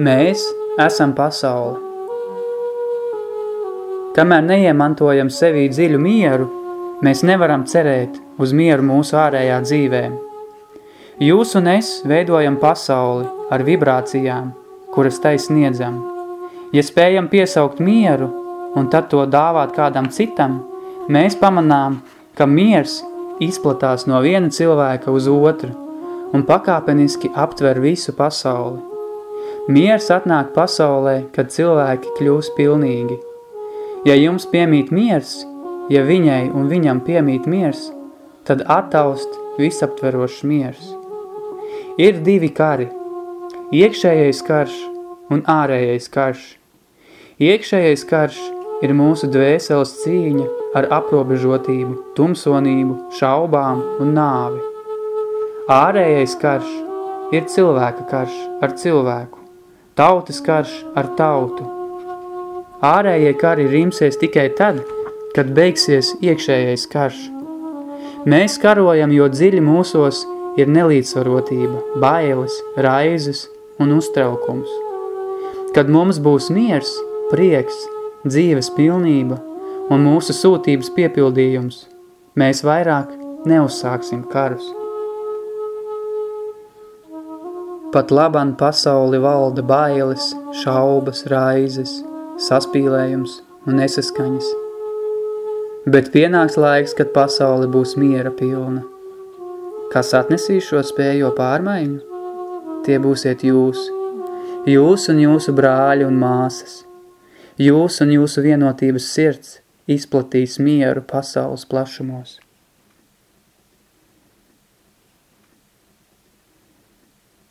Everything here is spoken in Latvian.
Mēs esam pasaule. Kamēr neiemantojam sevī dziļu mieru, mēs nevaram cerēt uz mieru mūsu ārējā dzīvē. Jūs un es veidojam pasauli ar vibrācijām, kuras tai sniedzam. Ja spējam piesaukt mieru un tad to dāvāt kādam citam, mēs pamanām, ka miers izplatās no viena cilvēka uz otru un pakāpeniski aptver visu pasauli. Miers atnāk pasaulē, kad cilvēki kļūs pilnīgi. Ja jums piemīt miers, ja viņai un viņam piemīt miers, tad attaust visaptverošs miers. Ir divi kari – iekšējais karš un ārējais karš. Iekšējais karš ir mūsu dvēseles cīņa ar aprobežotību, tumsonību, šaubām un nāvi. Ārējais karš ir cilvēka karš ar cilvēku tautas karš ar tautu. Ārējie kari rimsies tikai tad, kad beigsies iekšējais karš. Mēs karojam, jo dziļi mūsos ir nelīdzsvarotība, bailes, raizes un uztraukums. Kad mums būs miers, prieks, dzīves pilnība un mūsu sūtības piepildījums, mēs vairāk neuzsāksim karus. Pat laban pasauli valda bailes, šaubas, raizes, saspīlējums un nesaskaņas. Bet pienāks laiks, kad pasauli būs miera pilna. Kas atnesīs šo spējo pārmaiņu? Tie būsiet jūs, jūs un jūsu brāļi un māsas. Jūs un jūsu vienotības sirds izplatīs mieru pasaules plašumos.